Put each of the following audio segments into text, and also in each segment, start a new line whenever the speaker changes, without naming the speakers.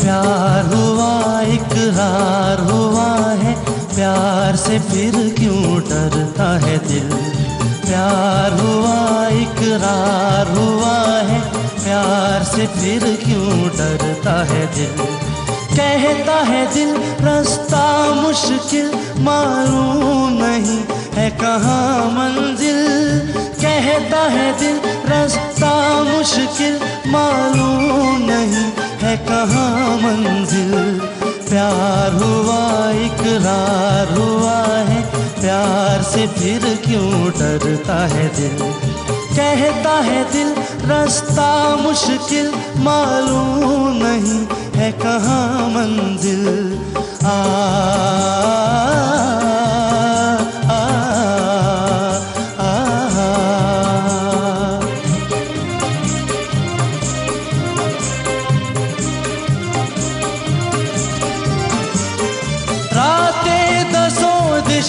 प्यार हुआ, इकरार हुआ है। प्यार से फिर क्यों डरता है दिल? प्यार हुआ, इकरार हुआ है। प्यार से फिर क्यों डरता है दिल? कहता है दिल, रास्ता मुश्किल, मालूम नहीं है कहाँ मंजिल। कहता है दिल, रास्ता मुश्किल, मालूम नहीं है कहाँ प्यार हुआ, इकरार हुआ है। प्यार से फिर क्यों डरता है दिल? कहता है दिल, रास्ता मुश्किल, मालूम नहीं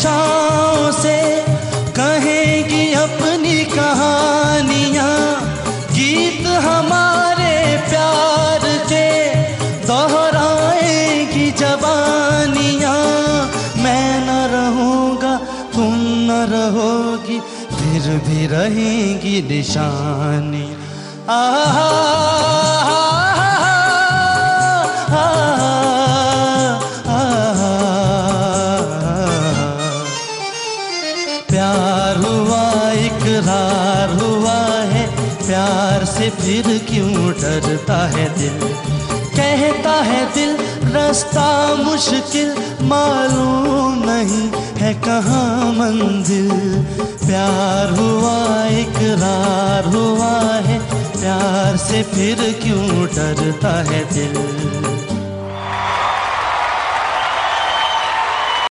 दिशाओं से कहेंगी अपनी कहानियाँ। गीत हमारे प्यार के दोहराएगी जबानियाँ मैं न रहूँगा, तुम न रहोगी, फिर भी रहेंगी निशानी आहा! इकरार हुआ है, प्यार से फिर क्यों डरता है दिल? कहता है दिल, रास्ता मुश्किल, मालूम नहीं है कहाँ मंजिल। प्यार हुआ, इकरार हुआ है, प्यार से फिर क्यों डरता है दिल?